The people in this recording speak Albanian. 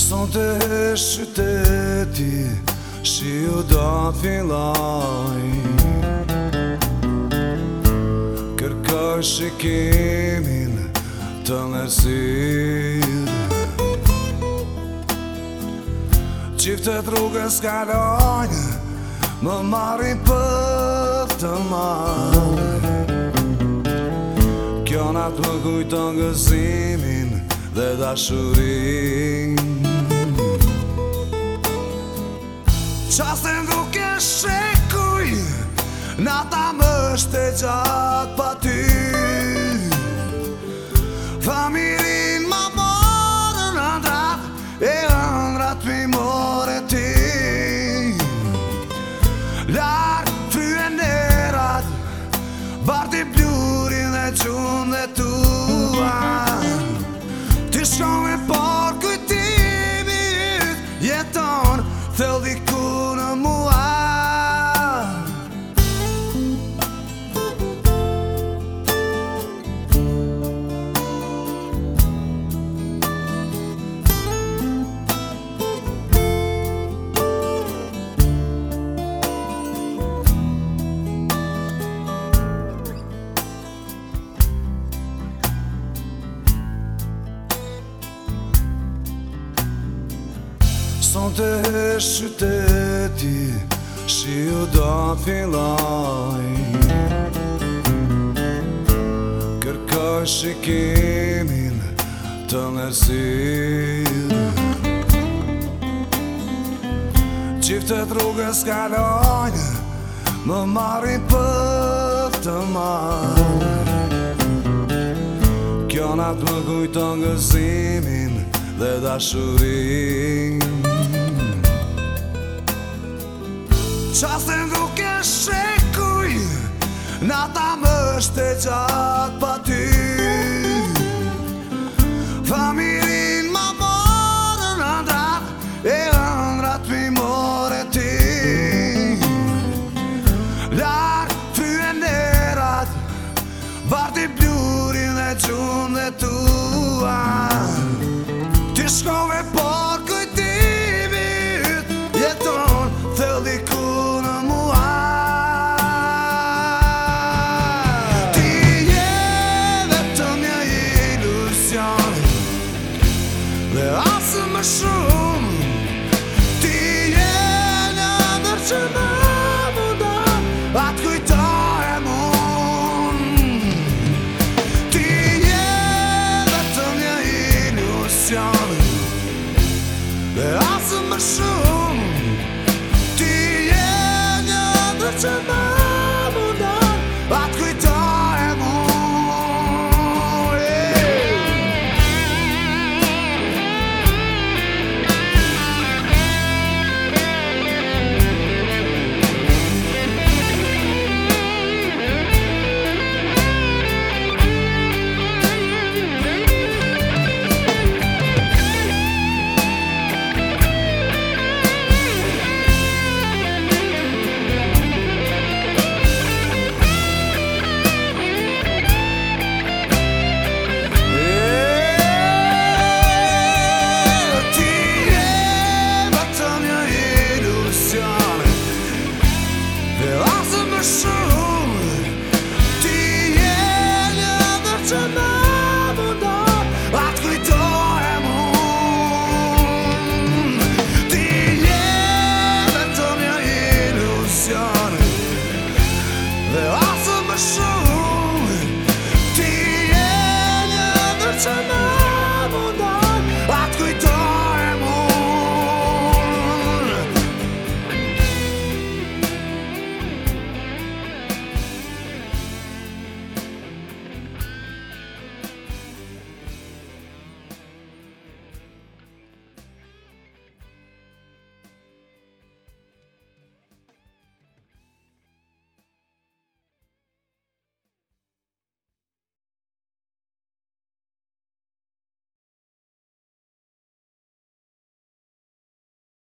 Son të heshë qyteti, ti Shio da filaj Kërkaj shikimin të nërësir Qiftet rrugës kalojnë Më marri për të marrë Kjo natë më kujton gëzimin dhe dashurin Qasën duke shekuj Në ta më e gjatë pa ty Familin ma morë në ndratë E ndratë mi more ti Ljarë, ty e nëratë Bartë i pjurin dhe gjumë dhe tua Ti shumë e po të shyteti Shi u do filaj Kërkoj shikimin të nërësir Qiftet rrugës kalojnë Më marri për të marrë Kjo natë më kujton gëzimin dhe dashurin Qasë duke shekuj Në ta më shte gjatë pa më shumë Ti je në ndërë që më mënda Atë kujtoj e mund Ti je dhe të një ilusion asë më shumë Ti je në ndërë që më mënda tonight.